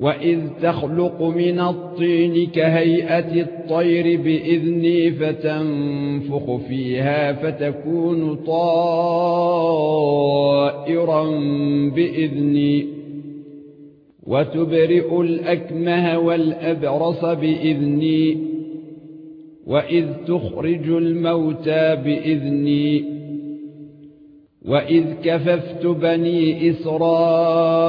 وَإِذْ تَخْلُقُ مِنَ الطِّينِ كَهَيْئَةِ الطَّيْرِ بِإِذْنِي فَتَنفُخُ فِيهَا فَتَكُونُ طَائِرًا بِإِذْنِي وَتُبْرِئُ الْأَكْمَهَ وَالْأَبْرَصَ بِإِذْنِي وَإِذْ تُخْرِجُ الْمَوْتَى بِإِذْنِي وَإِذْ كَفَفْتُ بَنِي إِسْرَائِيلَ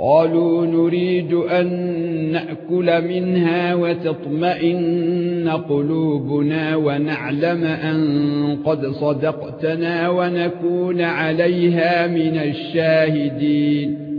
قالوا نريد أن نأكل منها وتطمئن قلوبنا ونعلم أن قد صدقتنا ونكون عليها من الشاهدين.